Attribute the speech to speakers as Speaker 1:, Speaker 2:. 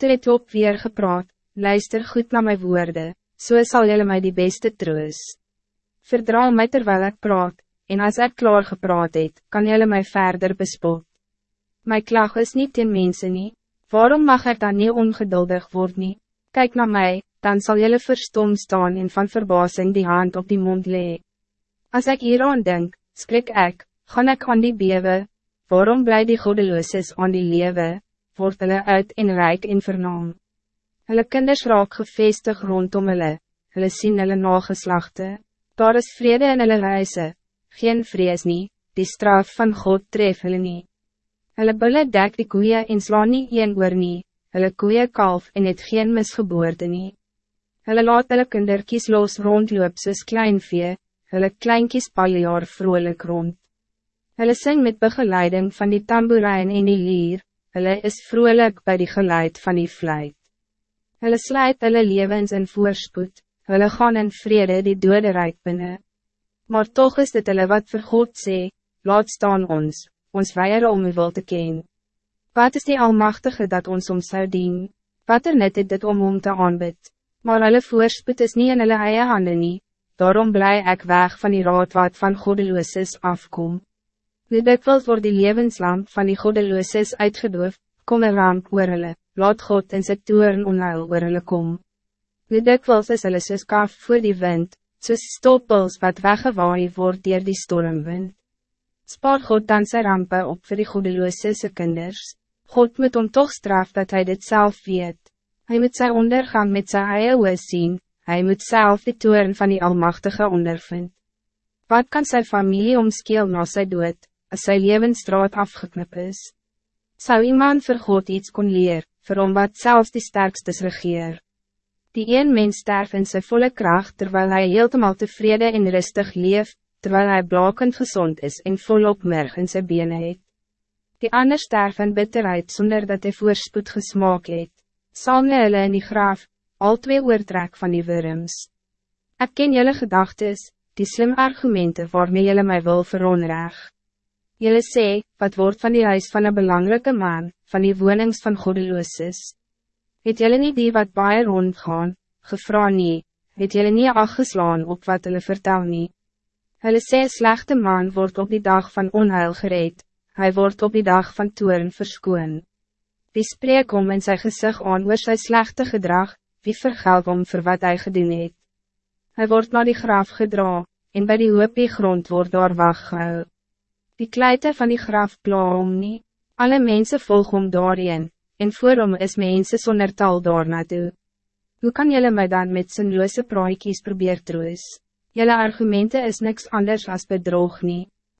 Speaker 1: Toe het Job weer gepraat, luister goed naar mijn woorden, so sal jylle my die beste troos. Verdraal my terwijl ik praat, en als ik klaar gepraat het, kan jylle my verder bespot. My klag is niet in mensen nie, waarom mag ik dan niet ongeduldig worden? Kijk naar mij, dan zal jylle verstom staan en van verbazing die hand op die mond lee. Als ik hier aan denk, skrik ik, gaan ik aan die bewe, waarom blij die godelooses aan die lewe, word hulle uit en rijk in vernaam. Hulle kinders raak gevestig rondom hulle, hulle sien hulle nageslachte, daar is vrede in hulle reise, geen vrees nie, die straf van God tref hulle nie. Hulle bulle dek die koeie en slaan nie een oor nie, hulle koeie kalf en het geen misgeboorte nie. Hulle laat hulle kinderkies los rondloop soos kleinvee, hulle kleinkies paljaar vrolijk rond. Hulle sing met begeleiding van die tamboerijn en die lier, hulle is vrolijk bij die geluid van die fluit. Hulle sluit hulle levens in voorspoed, hulle gaan in vrede die dode rijk binnen. Maar toch is dit hulle wat vir God sê, laat staan ons, ons weier om u wil te ken. Wat is die Almachtige dat ons om zou dien? Wat er net het dit om om te aanbid? Maar hulle voorspoed is niet in hulle eie hande nie, daarom blij ik weg van die raad wat van godelooses afkom. Nu dikwijls wordt die levenslamp van die godelooses uitgedoof, kom een ramp oor hulle, laat God in sy toeren onheil oor hulle kom. Nu dikwijls is hulle soos kaf voor die wind, soos stoppels wat weggewaai wordt dier die stormwind. Spaar God dan sy rampe op voor die godelooses kinders. God moet om toch straf dat hij dit zelf weet. Hij moet zijn ondergang met zijn eie oor zien, hij moet zelf de toeren van die Almachtige ondervind. Wat kan zijn familie omskeel na sy dood, as sy levensstraat afgeknip is? Zou iemand vir God iets kon leer, vir hom wat zelfs die sterkstes regeer? Die een mens sterf in sy volle kracht, terwijl hij heeltemal tevreden en rustig leeft, terwijl hij blakend gezond is en volop merg in sy bene het. Die ander sterf in bitterheid zonder dat hij voorspoed gesmaak het. Salme hulle in die graaf, al twee oortrek van die wurms. Ik ken jullie gedachtes, die slim argumenten waarmee jullie mij wil veronreg. Jullie sê, wat wordt van die huis van een belangrijke man, van die wonings van godelooses? Het jullie niet die wat baie rondgaan, gevra nie, het jullie niet afgeslaan op wat jullie vertel nie? Hulle sê slechte man wordt op die dag van onheil gereed, hij wordt op die dag van toeren verskoon. Wie spreek om in zijn gezicht aan oor sy slechte gedrag, wie vergeld om voor wat hij gedoen het. Hij wordt naar die graaf gedra, en bij die hoopie grond wordt daar waggehou. Die kleite van die graaf pla om nie, alle mensen volgen om daarin, en voor om is mensen zonder tal daar naartoe. Hoe kan jullie mij dan met zijn loze praaikies probeer troos? Jullie argumenten is niks anders als bedrog niet.